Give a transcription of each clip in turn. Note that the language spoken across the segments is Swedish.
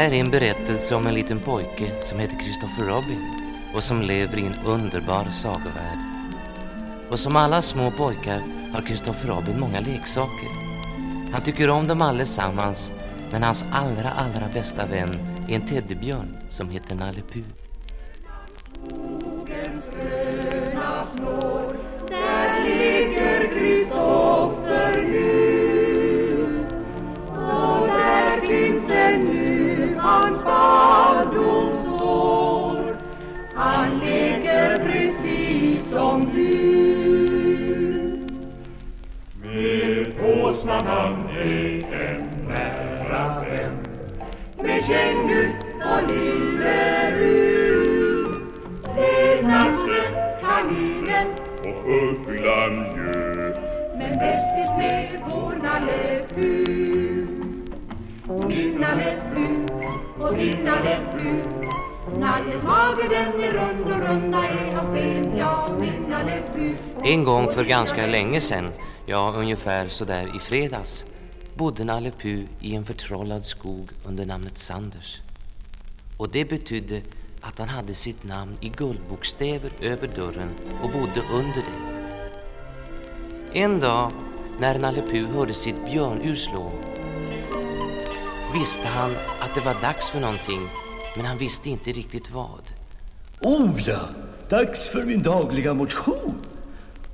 Här är en berättelse om en liten pojke som heter Christopher Robin och som lever i en underbar sagovärld. Och som alla små pojkar har Christopher Robin många leksaker. Han tycker om dem allesammans men hans allra, allra bästa vän är en teddybjörn som heter Nalle Puh. Där ligger Kristoffer bästis med vår Nalle Puh Min Nalle Puh och din Nalle Puh Nalles mage den är rund och runda är hans ben Ja, min Nalle Puh En gång för ganska länge sedan, ja ungefär sådär i fredags, bodde Nalle Puh i en förtrollad skog under namnet Sanders. Och det betydde att han hade sitt namn i guldbokstäver över dörren och bodde under det. En dag när Nalle Puh hörde sitt björnur slå visste han att det var dags för någonting men han visste inte riktigt vad. Oh ja, dags för min dagliga motion.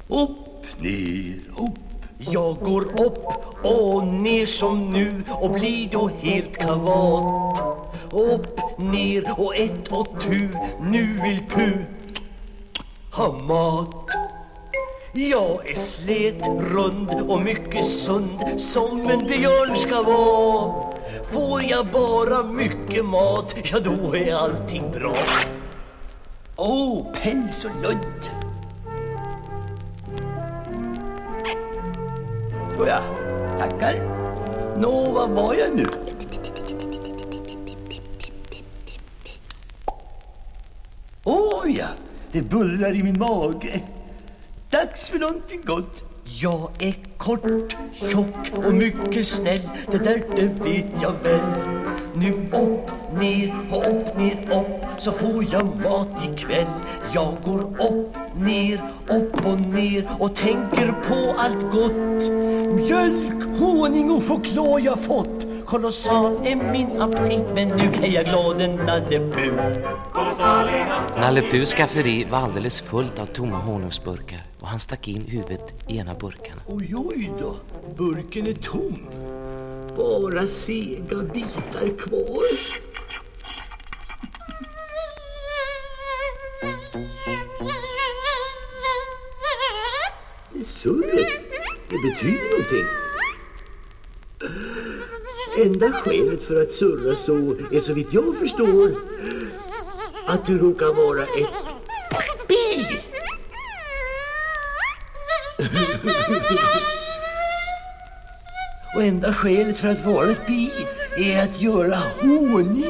Upp, ner, upp. Jag går upp och ner som nu och blir då helt kavat. Upp, ner och ett och tu, nu vill Puh ha mat. Jag är slet, rund och mycket sund som en björn ska vara. Får jag bara mycket mat, ja då är allting bra. Åh, oh, päls och ludd. Nåja, tackar. Nå, vad var jag nu? Åh oh, ja, det bullrar i min mage. Dags för någonting gott. Jag är kort, tjock och mycket snäll. Det där det vet jag väl. Nu upp, ner och upp, ner, upp så får jag mat ikväll. Jag går upp, ner, upp och ner och tänker på allt gott. Mjölk, honung och choklad jag fått. Kolossal är min aptit men nu är jag glad en Nalle Puh. Nalle Puhs skafferi var alldeles fullt av tomma honungsburkar och han stack in huvudet i en av burkarna. Oj, oj då, burken är tom. Bara sega bitar kvar. Det surret, det betyder någonting. Enda skälet för att surra så är så vitt jag förstår att du råkar vara ett bi. Och enda skälet för att vara ett bi är att göra honung.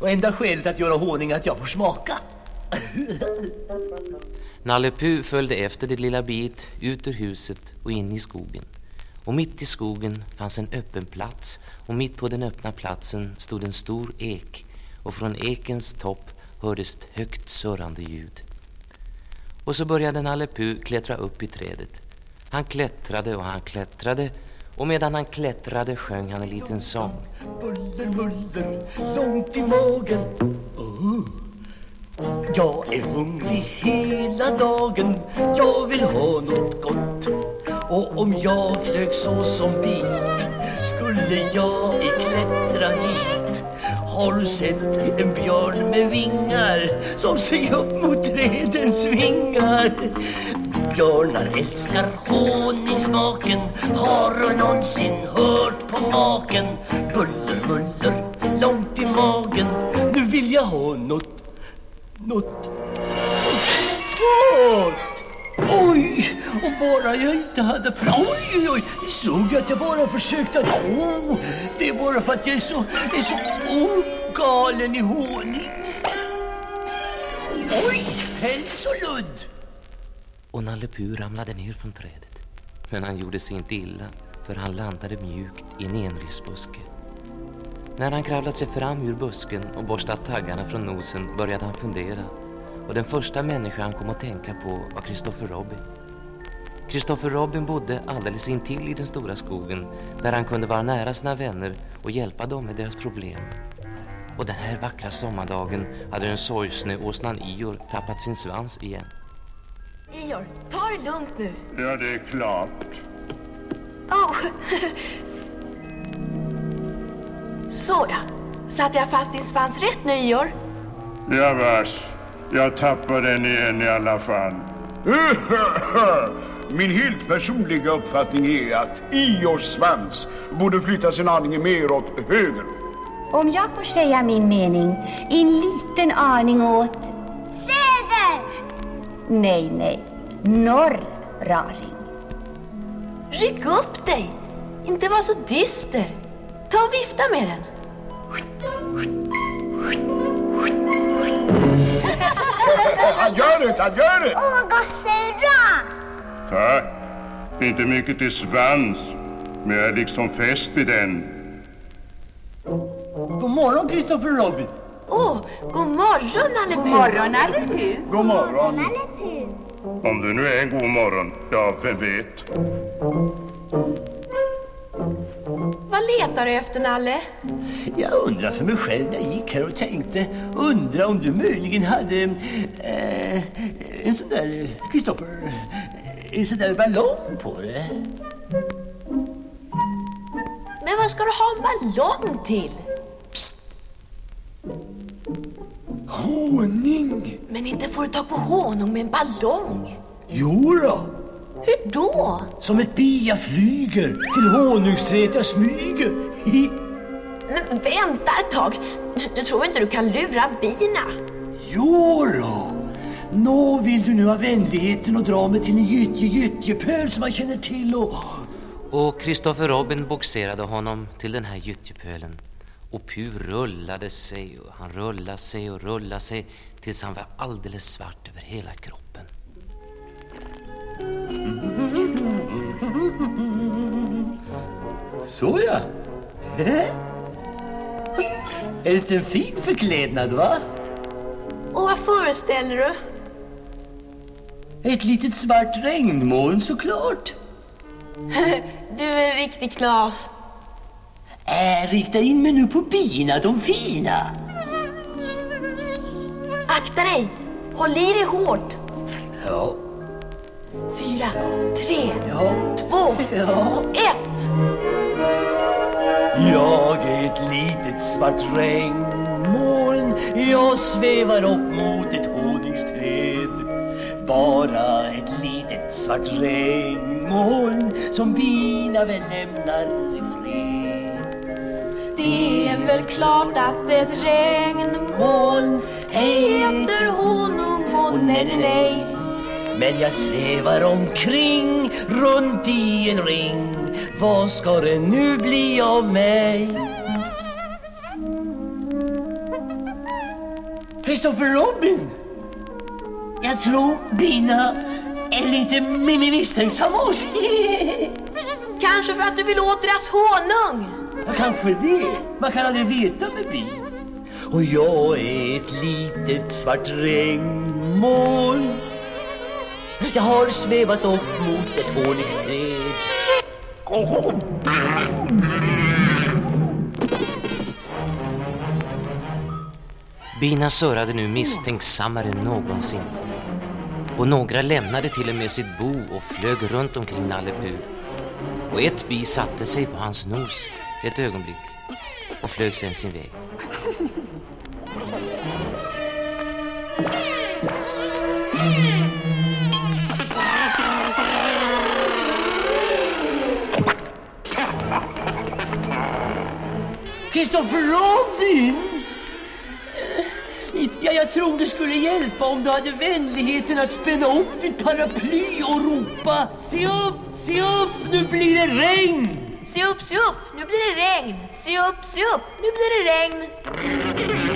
Och enda skälet att göra honung är att jag får smaka. Nalle Puh följde efter det lilla biet ut ur huset och in i skogen. Och mitt i skogen fanns en öppen plats och mitt på den öppna platsen stod en stor ek och från ekens topp hördes ett högt surrande ljud. Och så började Nalle Puh klättra upp i trädet. Han klättrade och han klättrade och medan han klättrade sjöng han en liten sång. Buller, muller, långt i magen. Oh, Jag är hungrig hela dagen Jag vill ha något gott och om jag flög så som bit Skulle jag i klättra hit. Har du sett en björn med vingar Som sig upp mot trädens vingar? Björnar älskar honungsmaken Har du någonsin hört på maken? Buller, buller, långt i magen Nu vill jag ha något något gott. Oj, om bara jag inte hade... Oj, oj, oj, ni såg att jag bara försökte att... Oh, det är bara för att jag är så, är så oh, galen i honung. Oj, päls och ludd. Och Nalle Puh ramlade ner från trädet. Men han gjorde sig inte illa, för han landade mjukt i en enrisbuske. När han kravlat sig fram ur busken och borstat taggarna från nosen började han fundera. Och den första människa han kom att tänka på var Kristoffer Robin. Kristoffer Robin bodde alldeles intill i den stora skogen där han kunde vara nära sina vänner och hjälpa dem med deras problem. Och den här vackra sommardagen hade den sorgsne åsnan Ior tappat sin svans igen. Ior, ta det lugnt nu. Ja, det är klart. Oh. Såja, satte jag fast din svans rätt nu Ior? Ja, vars. Jag tappar den igen i alla fall. Min helt personliga uppfattning är att Iors svans borde flyttas en aning mer åt höger. Om jag får säga min mening, en liten aning åt... Söder! Nej, nej, norr, raring. Ryck upp dig! Inte var så dyster. Ta och vifta med den. Han gör det, han gör det! Åh, gosse Tack. Inte mycket till svans, men jag är liksom fäst i den. God morgon, Kristoffer Robin. Åh, oh, god morgon Nalle God morgon, Nalle. God morgon. Nalle. Om det nu är en god morgon, ja, vem vet? Vad letar du efter Nalle? Jag undrar för mig själv när jag gick här och tänkte Undra om du möjligen hade eh, en sån där, Kristoffer, en sån där ballong på dig. Men vad ska du ha en ballong till? Honung? Men inte får du ta på honung med en ballong. Jo då. Hur då? Som ett bi jag flyger till honungsträdet jag smyger. Men vänta ett tag. Du tror inte du kan lura bina? Jo då. Nå vill du nu ha vänligheten att dra mig till en gyttje gyttjepöl som man känner till och... Och Kristoffer Robin bogserade honom till den här gyttjepölen. Och Puh rullade sig och han rullade sig och rullade sig tills han var alldeles svart över hela kroppen. Så ja. Är det en fin förklädnad va? Och vad föreställer du? Ett litet svart regnmoln såklart. Du är en riktig knas. Äh, rikta in mig nu på bina, de fina. Akta dig! Håll i dig hårt. Ja, Fyra, tre, ja, två, ja. ett. Jag är ett litet svart regnmoln Jag svävar upp mot ett honungsträd bara ett litet svart regnmoln Som bina väl lämnar i fred Det är väl klart att ett regnmoln heter honung och nej, nej. Men jag svävar omkring runt i en ring Vad ska det nu bli av mig? Christopher Robin! Jag tror bina är lite mi- misstänksamma av sig. Kanske för att du vill åt deras honung. Ja, kanske det. Man kan aldrig veta med bin. Och jag är ett litet svart regnmoln. Jag har svävat upp mot ett honungsträd. Bina surrade nu misstänksammare än någonsin. Och några lämnade till och med sitt bo och flög runt omkring Nalle Puh. Och ett bi satte sig på hans nos ett ögonblick och flög sen sin väg. Kristoffer Robin! Ja, jag tror det skulle hjälpa om du hade vänligheten att spänna upp ditt paraply och ropa Se upp, se upp, nu blir det regn! Se upp, se upp, nu blir det regn. Se upp, se upp, nu blir det regn.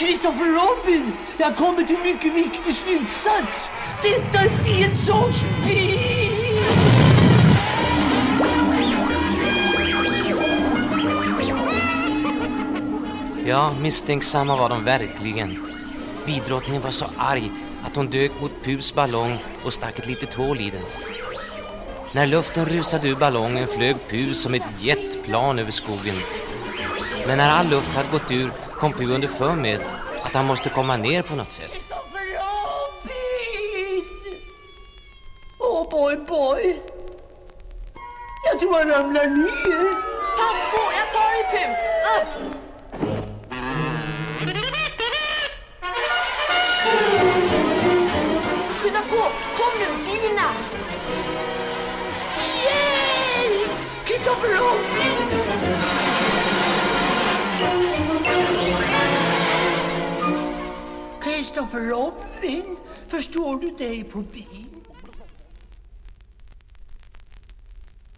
Kristoffer Robin, jag har kommit till en mycket viktig slutsats. Detta är fel sorts bil! Ja, misstänksamma var de verkligen. Bidrottningen var så arg att hon dök mot Pus ballong och stack ett litet hål i den. När luften rusade ur ballongen flög Pus som ett jetplan över skogen. Men när all luft hade gått ur kom Pu underfund med att han måste komma ner på något sätt. Åh, boy, boy. Jag tror han ramlar ner. Pass på, jag tar i. Upp! Skynda på, kom nu, bina! Yay! Kristoffer Robin! Kristoffer Robin, förstår du dig på bil?